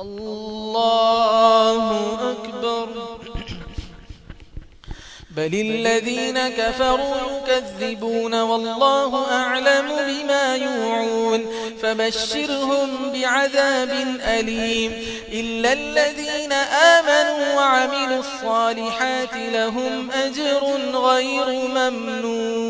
الله أكبر بل الذين كفروا يكذبون والله أعلم بما يوعون فبشرهم بعذاب أليم إلا الذين آمنوا وعملوا الصالحات لهم أجر غير ممنون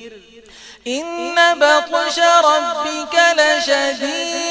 إن بطش ربك لشديد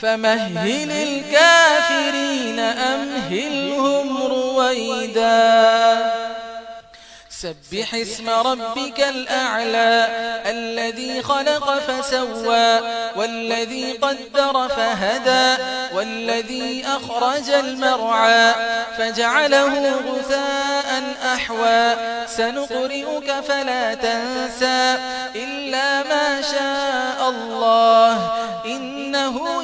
فمهل الكافرين أمهلهم رويدا. سبح اسم ربك الأعلى الذي خلق فسوى والذي قدر فهدى والذي أخرج المرعى فجعله غثاء أحوى. سنقرئك فلا تنسى إلا ما شاء الله إنه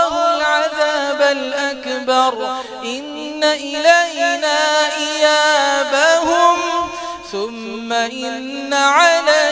الأكبر. إن إلينا إيابهم. ثم إن علينا